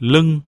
lưng.